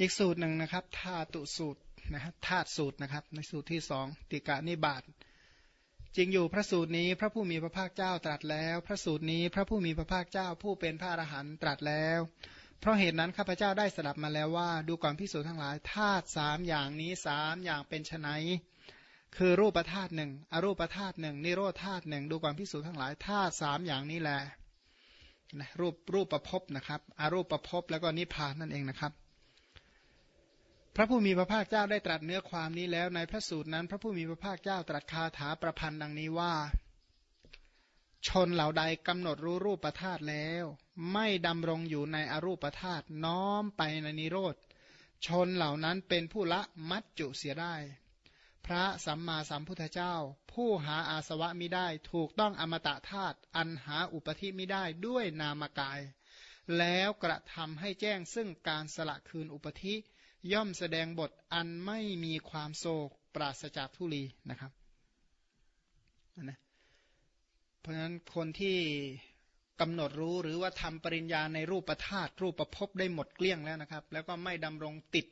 อีกสูตรหนึ่งนะครับธาตุสูตรนะครับธาตุสูตรนะครับ ในสูตรที่สองติกานิบาตจริงอยู่พระสูตรนี้พระผู้มีพระภาคเจ้าตรัสแล้ว พระสูตรนี้พระผู้มีพระภาคเจ้าผู้เป็นพระอรหันต์ตรัสแล้ว เพราะเหตุนั้นข้าพเจ้าได้สดับมาแล้วว่า ดูก่อนพิสูจน์ทั้งหลายธาตุสามอย่างนี้สามอย่างเป็นไนคือรูปธาตุหนึ่งอรูปธาตุหนึ่งนิโรธาตุหนึ่งดูก่อนพิสูจน์ทั้งหลายธาตุสามอย่างนี้แหละนะรูปรูปประพบนะครับอรูปประพบแล้วก็นิพพานนั่นเองนะครับ พระผู้มีพระภาคเจ้าได้ตรัสเนื้อความนี้แล้วในพระสูตรนั้น พระผู้มีพระภาคเจ้าตรัสคาถาประพันธ์ดังนี้ว่า ชนเหล่าใดกำหนดรู้รูปธาตุแล้ว ไม่ดำรงอยู่ในอรูปธาตุน้อมไปในนิโรธชนเหล่านั้นเป็นผู้ละมัจจุเสียได้ พระสัมมาสัมพุทธเจ้า ผู้หาอาสวะมิได้ ถูกต้องอมตะธาตุอันหาอุปธิมิได้ด้วยนามกาย แล้วกระทำให้แจ้งซึ่งการสละคืนอุปธิ ย่อมแสดงบทอันไม่มีความโศกปราศจากทุลีนะครับนะเพราะฉะนั้นคนที่กำหนดรู้หรือว่าทำปริญญาในรูปธาตุรูปประพบได้หมดเกลี้ยงแล้วนะครับ แล้วก็ไม่ดำรงติด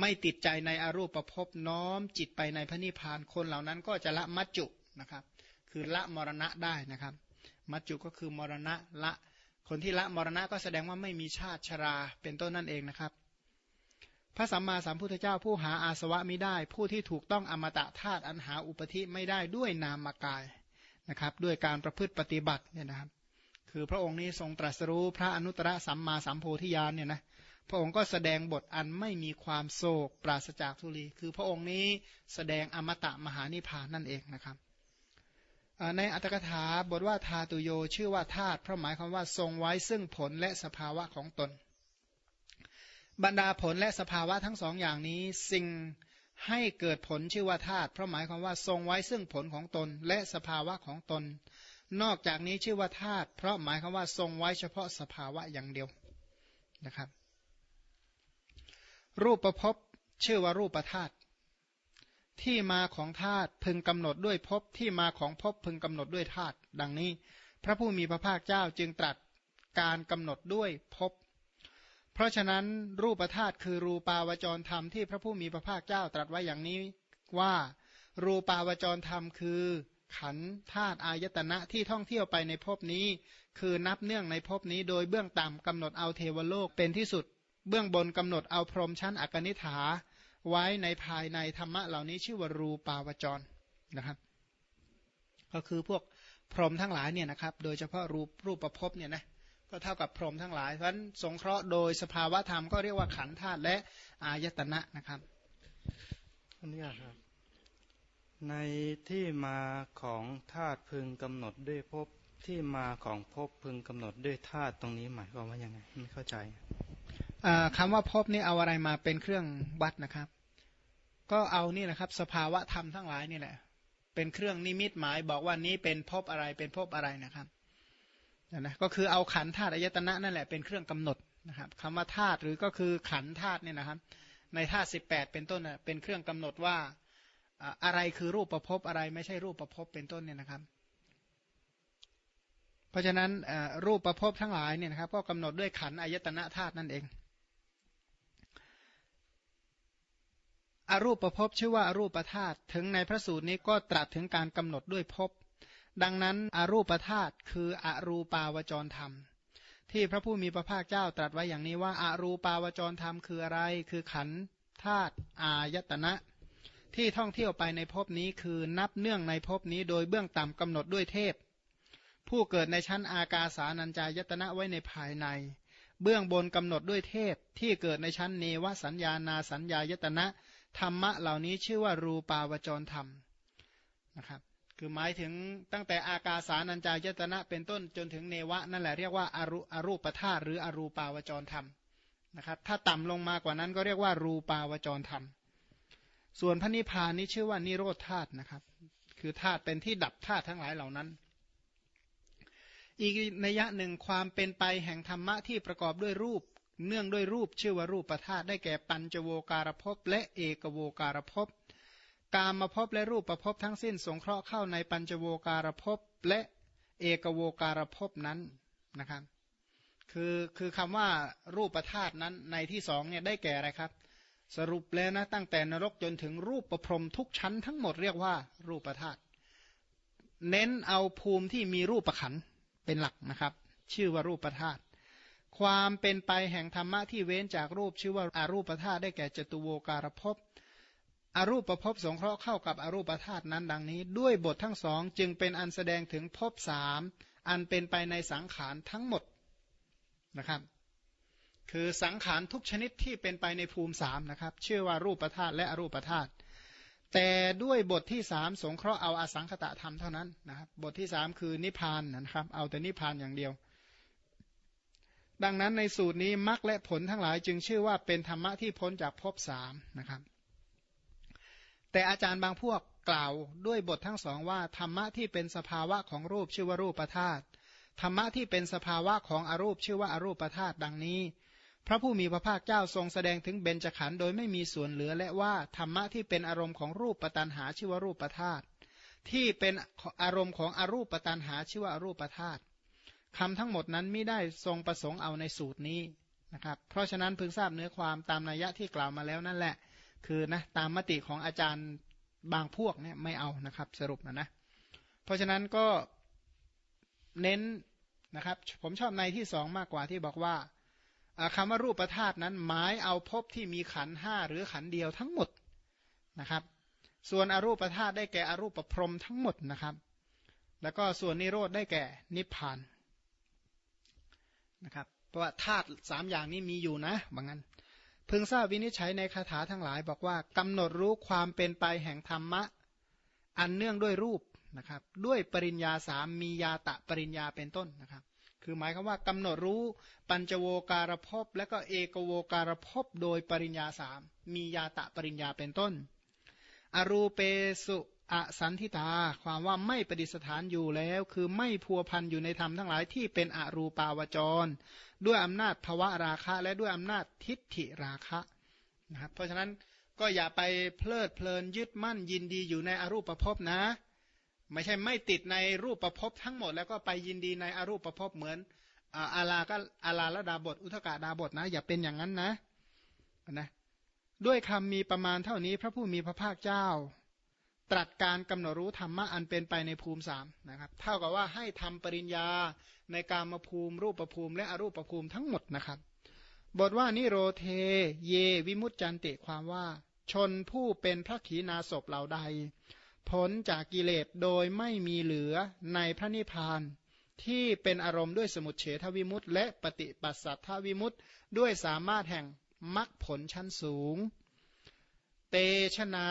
ไม่ติดใจในอรูปประพบน้อมจิตไปในพระนิพพานคนเหล่านั้นก็จะละมัจจุนะครับ คือละมรณะได้นะครับ มัจจุก็คือมรณะละ คนที่ละมรณะก็แสดงว่าไม่มีชาติชราเป็นต้นนั่นเองนะครับ พระสัมมาสัมพุทธเจ้าผู้หาอาสวะไม่ได้ ผู้ที่ถูกต้องอมตะธาตุอันหาอุปธิไม่ได้ด้วยนามกายนะครับ ด้วยการประพฤติปฏิบัติเนี่ยนะครับ คือพระองค์นี้ทรงตรัสรู้พระอนุตตรสัมมาสัมโพธิญาณเนี่ยนะพระองค์ก็แสดงบทอันไม่มีความโศกปราศจากทุลี คือพระองค์นี้แสดงอมตะมหานิพานนั่นเองนะครับในอัตถกถาบทว่าทาตุโยชื่อว่าธาตุเพราะหมายความว่าทรงไว้ซึ่งผลและสภาวะของตน บรรดาผลและสภาวะทั้งสองอย่างนี้ สิ่งให้เกิดผลชื่อว่าธาตุเพราะหมายความว่าทรงไว้ซึ่งผลของตนและสภาวะของตน นอกจากนี้ชื่อว่าธาตุเพราะหมายความว่าทรงไว้เฉพาะสภาวะอย่างเดียวนะครับ รูปประพบชื่อว่ารูปธาตุที่มาของธาตุพึงกำหนดด้วยพบที่มาของพบพึงกำหนดด้วยธาตุดังนี้ พระผู้มีพระภาคเจ้าจึงตรัสการกำหนดด้วยพบ เพราะฉะนั้นรูปธาตุคือรูปาวจรธรรมที่พระผู้มีพระภาคเจ้าตรัสไว้อย่างนี้ว่ารูปาวจรธรรมคือ ขันธาตุอายตนะที่ท่องเที่ยวไปในภพนี้ คือนับเนื่องในภพนี้ โดยเบื้องต่ำกำหนดเอาเทวโลกเป็นที่สุด เบื้องบนกำหนดเอาพรหมชั้นอกนิฐา ไว้ในภายในธรรมะเหล่านี้ชื่อว่ารูปาวจรนะครับก็คือพวกพรหมทั้งหลายเนี่ยนะครับ โดยเฉพาะรูปรูปประพบเนี่ยนะ ก็เท่ากับพรหมทั้งหลายเพราะฉะนั้นสงเคราะห์โดยสภาวะธรรมก็เรียกว่าขันธาตุและอายตนะนะครับอันนี้ครับ ในที่มาของธาตุพึงกำหนดด้วยพบที่มาของพบพึงกำหนดด้วยธาตุตรงนี้หมายความว่ายังไงไม่เข้าใจคำว่าพบนี่เอาอะไรมาเป็นเครื่องวัดนะครับ ก็เอานี่นะครับ สภาวะธรรมทั้งหลายนี่แหละ เป็นเครื่องนิมิตหมายบอกว่านี้เป็นพบอะไรเป็นพบอะไรนะครับ นะก็คือเอาขันธาตุอายตนะนั่นแหละเป็นเครื่องกำหนดนะครับคำว่าธาตุหรือก็คือขันธาตุเนี่ยนะครับ ในธาตุสิบแปดเป็นต้นเป็นเครื่องกำหนดว่าอะไรคือรูปประพบอะไรไม่ใช่รูปประพบเป็นต้นเนี่ยนะครับ เพราะฉะนั้นรูปประพบทั้งหลายเนี่ยนะครับก็กำหนดด้วยขันอายตนะธาตุนั่นเองอรูปประพบชื่อว่าอารูปธาตุถึงในพระสูตรนี้ก็ตรัสถึงการกำหนดด้วยพบ ดังนั้นอรูปธาตุคืออรูปาวจรธรรม ที่พระผู้มีพระภาคเจ้าตรัสไว้อย่างนี้ว่าอารูปาวจรธรรมคืออะไร คือขันธาตุอายตนะ ที่ท่องเที่ยวไปในภพนี้คือนับเนื่องในภพนี้ โดยเบื้องต่ำกำหนดด้วยเทพ ผู้เกิดในชั้นอากาสานัญจายตนะไว้ในภายใน เบื้องบนกำหนดด้วยเทพ ที่เกิดในชั้นเนวสัญญานาสัญญายตนะธรรมะเหล่านี้ชื่อว่ารูปาวจรธรรมนะครับ คือหมายถึงตั้งแต่อากาสานัญจายตนะเป็นต้นจนถึงเนวะ นั่นแหละเรียกว่าอารูอรูปธาตุหรืออรูปาวจรธรรมนะครับถ้าต่ำลงมากว่านั้นก็เรียกว่ารูปาวจรธรรม ส่วนพระนิพพานนี้ชื่อว่านิโรธธาตุนะครับ คือธาตุเป็นที่ดับธาตุทั้งหลายเหล่านั้น อีกนัยหนึ่งความเป็นไปแห่งธรรมะที่ประกอบด้วยรูป เนื่องด้วยรูปชื่อว่ารูปประธาตได้แก่ปัญจโวการภพและเอกโวการภพ กามมาพบและรูปประพบทั้งสิ้นสงเคราะห์เข้าในปัญจโวการภพและเอกโวการภพนั้นนะครับ คือคือคำว่ารูปธาตุนั้นในที่สองเนี่ยได้แก่อะไรครับ สรุปแล้วนะตั้งแต่นรกจนถึงรูปประพรมทุกชั้นทั้งหมดเรียกว่ารูปธาตุเน้นเอาภูมิที่มีรูปประขันเป็นหลักนะครับ ชื่อว่ารูปธาตุความเป็นไปแห่งธรรมะที่เว้นจากรูปชื่อว่าอารูปธาตุได้แก่จตุโวการภพ อรูปประพบสงเคราะห์เข้ากับอรูปธาตุนั้นดังนี้ ด้วยบททั้งสองจึงเป็นอันแสดงถึงภพสามอันเป็นไปในสังขารทั้งหมดนะครับ คือสังขารทุกชนิดที่เป็นไปในภูมิสามนะครับชื่อว่ารูปธาตุและอรูปธาตุแต่ด้วยบทที่สามสงเคราะห์เอาอสังขตะธรรมเท่านั้นนะครับบทที่สามคือนิพพานนะครับ เอาแต่นิพพานอย่างเดียว ดังนั้นในสูตรนี้มรรคและผลทั้งหลายจึงชื่อว่าเป็นธรรมะที่พ้นจากภพสามนะครับ แต่อาจารย์บางพวกกล่าวด้วยบททั้งสองว่า ธรรมะที่เป็นสภาวะของรูปชื่อว่ารูปธาตุธรรมะที่เป็นสภาวะของอรูปชื่อว่าอารูปธาตุดังนี้ พระผู้มีพระภาคเจ้าทรงแสดงถึงเบญจขันธ์โดยไม่มีส่วนเหลือและว่าธรรมะที่เป็นอารมณ์ของรูปปัตนหาชื่อว่ารูปธาตุที่เป็นอารมณ์ของอรูปปัตนหาชื่อว่าอรูปธาตุคำทั้งหมดนั้นไม่ได้ทรงประสงค์เอาในสูตรนี้นะครับ เพราะฉะนั้นพึงทราบเนื้อความตามนัยยะที่กล่าวมาแล้วนั่นแหละ คือนะตามมติของอาจารย์บางพวกเนี่ยไม่เอานะครับสรุปนะนะ เพราะฉะนั้นก็เน้นนะครับ ผมชอบในที่สองมากกว่าที่บอกว่าคำว่ารูปธาตุนั้นหมายเอาพบที่มีขันห้าหรือขันเดียวทั้งหมดนะครับ ส่วนอรูปธาตุได้แก่อรูปประพรมทั้งหมดนะครับ แล้วก็ส่วนนิโรธได้แก่นิพพานนะครับ เพราะว่าธาตุสามอย่างนี้มีอยู่นะบางงั้น พึงทราบวินิจฉัยในคาถาทั้งหลาย บอกว่ากำหนดรู้ความเป็นไปแห่งธรรมะ อันเนื่องด้วยรูปนะครับ ด้วยปริญญาสามมียาตะปริญญาเป็นต้นนะครับ คือหมายความว่ากำหนดรู้ปัญจโวการภพและก็เอกโวการภพโดยปริญญาสามมียาตะปริญญาเป็นต้น อรูเปสุ อสันทิตา ความว่าไม่ปฏิสถานอยู่แล้ว คือไม่พัวพันอยู่ในธรรมทั้งหลายที่เป็นอรูปาวจร ด้วยอำนาจภวะราคะ และด้วยอำนาจทิฏฐิราคะนะครับเพราะฉะนั้นก็อย่าไปเพลิดเพลินยึดมั่นยินดีอยู่ในอรูปภพนะ ไม่ใช่ไม่ติดในรูปประพทั้งหมด แล้วก็ไปยินดีในอรูปประพเหมือนอาลาก็อาลาละดาบทอุทกาดาบทนะ อย่าเป็นอย่างนั้นนะนะด้วยคำมีประมาณเท่านี้พระผู้มีพระภาคเจ้า ตรัสการกำหนดรู้ธรรมะอันเป็นไปในภูมิสามนะครับ เท่ากับว่าให้ทำปริญญาในการมาภูมิรูปภูมิ และอรูปภูมิทั้งหมดนะครับ บทว่านิโรเท เย วิมุตจันติความว่า ชนผู้เป็นพระขีณาสพเหล่าใดพ้นจากกิเลสโดยไม่มีเหลือในพระนิพพาน ที่เป็นอารมณ์ด้วยสมุทเฉทวิมุตและปฏิปัสสัทธวิมุตด้วยสามารถแห่งมรรคผลชั้นสูง เตชนา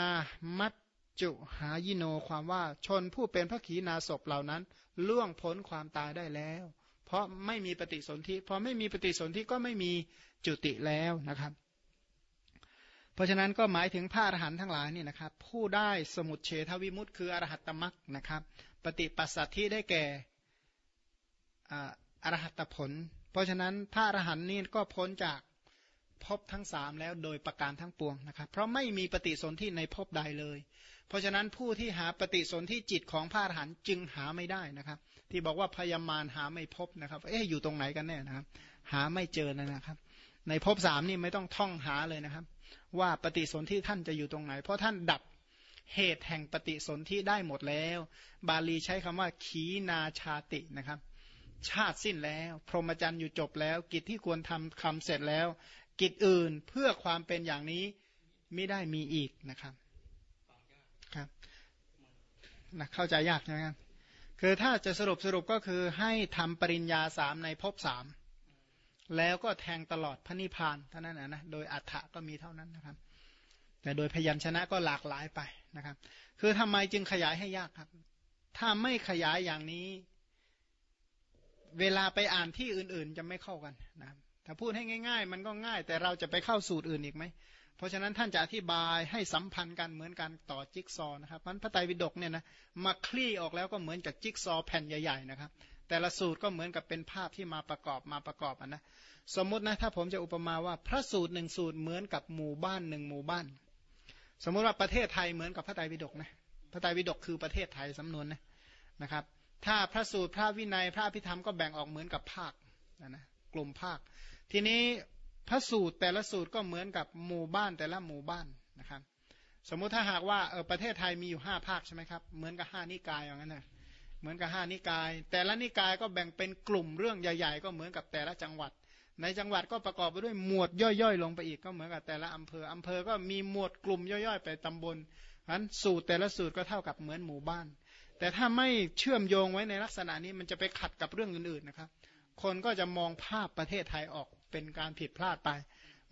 มัต จุหายิโนความว่าชนผู้เป็นพระขีณาสพเหล่านั้น ล่วงพ้นความตายได้แล้ว เพราะไม่มีปฏิสนธิพอไม่มีปฏิสนธิก็ไม่มีจุติแล้วนะครับ เพราะฉะนั้นก็หมายถึงพระอรหันต์ทั้งหลายนี่นะครับ ผู้ได้สมุดเฉทวิมุตต์คืออรหัตตมรักนะครับ ปฏิปัสสัทธิได้แก่อรหัตผล เพราะฉะนั้นพระอรหันต์นี่ก็พ้นจาก ภพทั้งสามแล้วโดยประการทั้งปวงนะครับ เพราะไม่มีปฏิสนธิในภพใดเลย เพราะฉะนั้นผู้ที่หาปฏิสนธิจิตของพระอรหันต์จึงหาไม่ได้นะครับ ที่บอกว่าพยามารหาไม่พบนะครับ เอ๊ะอยู่ตรงไหนกันแน่นะครับ หาไม่เจอนะครับ ในภพสามนี่ไม่ต้องท่องหาเลยนะครับ ว่าปฏิสนธิท่านจะอยู่ตรงไหน เพราะท่านดับเหตุแห่งปฏิสนธิได้หมดแล้ว บาลีใช้คำว่าขีนาชาตินะครับชาติสิ้นแล้ว พรหมจรรย์อยู่จบแล้ว กิจที่ควรทำคำเสร็จแล้ว กิจอื่นเพื่อความเป็นอย่างนี้ไม่ได้มีอีกนะครับครับนะเข้าใจยากนะครับคือถ้าจะสรุปสรุปก็คือให้ทำปริญญาสามในภพสามแล้วก็แทงตลอดพระนิพพานเท่านั้นนะโดยอัฏฐะก็มีเท่านั้นนะครับ แต่โดยพยัญชนะก็หลากหลายไปนะครับ คือทำไมจึงขยายให้ยากครับ ถ้าไม่ขยายอย่างนี้ เวลาไปอ่านที่อื่นๆจะไม่เข้ากันนะครับ ถ้าพูดให้ง่าย ๆ มันก็ง่าย แต่เราจะไปเข้าสูตรอื่นอีกไหม เพราะฉะนั้นท่านจะอธิบายให้สัมพันธ์กันเหมือนกันต่อจิ๊กซอนะครับมันพระไตรปิฎกเนี่ยนะมาคลี่ออกแล้วก็เหมือนกับจิ๊กซอแผ่นใหญ่ๆนะครับ แต่ละสูตรก็เหมือนกับเป็นภาพที่มาประกอบมาประกอบนะสมมตินะถ้าผมจะอุปมาว่าพระสูตรหนึ่งสูตรเหมือนกับหมู่บ้านหนึ่งหมู่บ้าน สมมุติว่าประเทศไทยเหมือนกับพระไตรปิฎกนะพระไตรปิฎกคือประเทศไทยสำนวนนะนะครับ ถ้าพระสูตรพระวินัยพระพิธรรมก็แบ่งออกเหมือนกับภาคนะนะกลุ่มภาค ทีนี้พระสูตรแต่ละสูตรก็เหมือนกับหมู่บ้านแต่ละหมู่บ้านนะครับ สมมุติถ้าหากว่าเออประเทศไทยมีอยู่ห้าภาคใช่ไหมครับเหมือนกับห้านิกายอย่างนั้นนะเหมือนกับห้านิกาย แต่ละนิกายก็แบ่งเป็นกลุ่มเรื่องใหญ่ ๆ ก็เหมือนกับแต่ละจังหวัด ในจังหวัดก็ประกอบไปด้วยหมวดย่อยๆ ลงไปอีกก็เหมือนกับแต่ละอำเภออำเภอก็มีหมวดกลุ่มย่อยๆ ไปตำบลนั้นสูตรแต่ละสูตรก็เท่ากับเหมือนหมู่บ้าน แต่ถ้าไม่เชื่อมโยงไว้ในลักษณะนี้มันจะไปขัดกับเรื่องอื่นๆนะครับ คนก็จะมองภาพประเทศไทยออกเป็นการผิดพลาดไป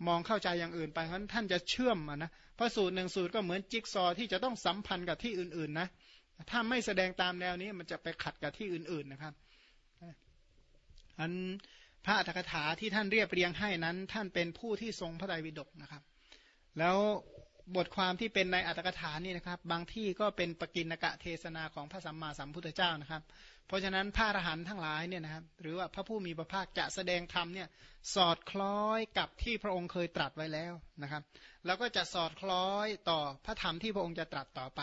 มองเข้าใจอย่างอื่นไปเพราะท่านจะเชื่อมนะเพราะสูตรหนึ่งสูตรก็เหมือนจิ๊กซอที่จะต้องสัมพันธ์กับที่อื่นๆนะถ้าไม่แสดงตามแนวนี้มันจะไปขัดกับที่อื่นๆนะครับอันพระอัตถกถาที่ท่านเรียบเรียงให้นั้น ท่านเป็นผู้ที่ทรงพระไตรปิฎกนะครับ แล้ว บทความที่เป็นในอัตถกถานี่นะครับ บางที่ก็เป็นปกินกะเทศนาของพระสัมมาสัมพุทธเจ้านะครับ เพราะฉะนั้นพระอรหันต์ทั้งหลายเนี่ยนะครับ หรือว่าพระผู้มีพระภาคจะแสดงธรรมเนี่ยสอดคล้อยกับที่พระองค์เคยตรัสไว้แล้วนะครับ แล้วก็จะสอดคล้อยต่อพระธรรมที่พระองค์จะตรัสต่อไป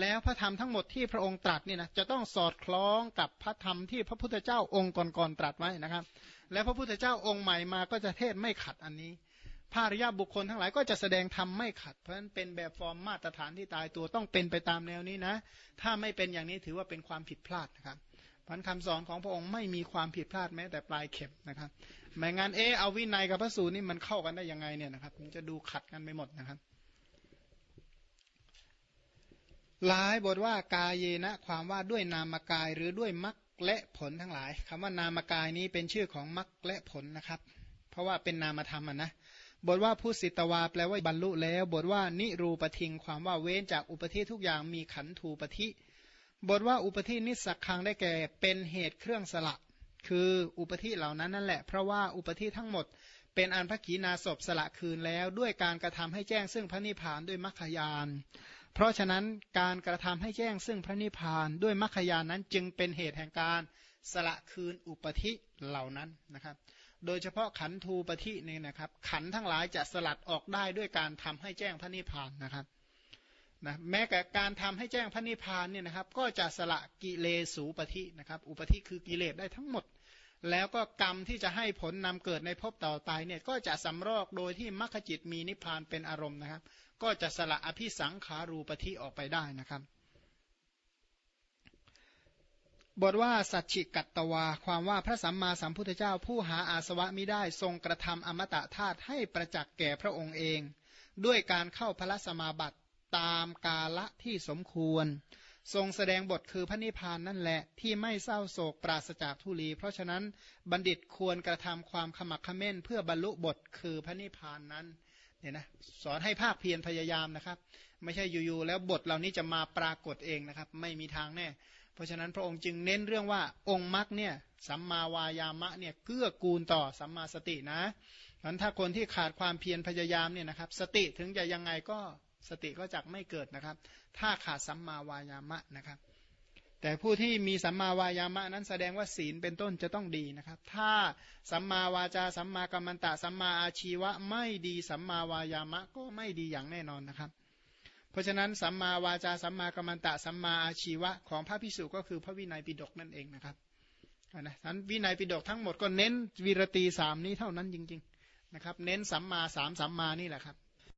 แล้วพระธรรมทั้งหมดที่พระองค์ตรัสเนี่ยนะจะต้องสอดคล้องกับพระธรรมที่พระพุทธเจ้าองค์ก่อนๆตรัสไว้นะครับ และพระพุทธเจ้าองค์ใหม่มาก็จะเทศไม่ขัดอันนี้ ภาริยาบุคคลทั้งหลายก็จะแสดงธรรมไม่ขัด เพราะฉะนั้นเป็นแบบฟอร์มมาตรฐานที่ตายตัวต้องเป็นไปตามแนวนี้นะ ถ้าไม่เป็นอย่างนี้ถือว่าเป็นความผิดพลาดนะครับพันคำสอนของพระองค์ไม่มีความผิดพลาดแม้แต่ปลายเข็มนะครับไม่งั้นเออเอาวินัยกับพระสูตรนี่มันเข้ากันได้ยังไงเนี่ยนะครับมันจะดูขัดกันไปหมดนะครับ หลายบทว่ากายเยนะ ความว่าด้วยนามกายหรือด้วยมรรคและผลทั้งหลายคำว่านามกายนี้เป็นชื่อของมรรคและผลนะครับ เพราะว่าเป็นนามธรรมนะ บทว่าผู้สิตวาแปลว่าบรรลุแล้ว บทว่านิรูปทิงความว่าเว้นจากอุปธิทุกอย่างมีขันธูปธิบทว่าอุปธินิสักคังได้แก่เป็นเหตุเครื่องสละ คืออุปธิเหล่านั้นนั่นแหละ เพราะว่าอุปธิทั้งหมด เป็นอันพระขีณาสพสละคืนแล้ว ด้วยการกระทำให้แจ้งซึ่งพระนิพพานด้วยมรรคยาน เพราะฉะนั้นการกระทำให้แจ้งซึ่งพระนิพพานด้วยมรรคยานนั้นจึงเป็นเหตุแห่งการสละคืนอุปธิเหล่านั้นนะครับ โดยเฉพาะขันธูปฏินี่นะครับ ขันทั้งหลายจะสลัดออกได้ด้วยการทำให้แจ้งพระนิพพานนะครับนะแม้แต่การทำให้แจ้งพระนิพพานเนี่ยนะครับ ก็จะสละกิเลสูปฏินะครับ อุปธิคือกิเลสได้ทั้งหมด แล้วก็กรรมที่จะให้ผลนำเกิดในภพต่อไปเนี่ยก็จะสำรอกโดยที่มรรคจิตมีนิพพานเป็นอารมณ์นะครับ ก็จะสละอภิสังขารูปฏิออกไปได้นะครับ บทว่าสัจฉิกัตตวา ความว่าพระสัมมาสัมพุทธเจ้าผู้หาอาสวะมิได้ทรงกระทำอมตะธาตุให้ประจักษ์แก่พระองค์เอง ด้วยการเข้าพระสมาบัติตามกาละที่สมควร ทรงแสดงบทคือพระนิพพานนั่นแหละ ที่ไม่เศร้าโศกปราศจากทุลี เพราะฉะนั้นบัณฑิตควรกระทำความขมักขม้น เพื่อบรรลุบทคือพระนิพพานนั้นเนี่ยนะสอนให้ภาคเพียรพยายามนะครับ ไม่ใช่อยู่ๆแล้วบทเหล่านี้จะมาปรากฏเองนะครับ ไม่มีทางแน่ เพราะฉะนั้นพระองค์จึงเน้นเรื่องว่าองค์มรรคเนี่ยสัมมาวายามะเนี่ยเกื้อกูลต่อสัมมาสตินะนั้นถ้าคนที่ขาดความเพียรพยายามเนี่ยนะครับ สติถึงจะยังไงก็สติก็จะไม่เกิดนะครับ ถ้าขาดสัมมาวายามะนะครับ แต่ผู้ที่มีสัมมาวายามะนั้นแสดงว่าศีลเป็นต้นจะต้องดีนะครับ ถ้าสัมมาวาจาสัมมากัมมันตะสัมมาอาชีวะไม่ดีสัมมาวายามะก็ไม่ดีอย่างแน่นอนนะครับ ราะฉะนั้นสัมมาวาจาสัมมากัมมันตะสัมมาอาชีวะของพระพิสุก็คือพระวินัยปิฎกนั่นเองนะครับนะทั้นวินัยปิฎกทั้งหมดก็เน้นวีรตีสามนี้เท่านั้นจริง ๆ นะครับ เน้นสัมมาสามสัมมานี่แหละครับ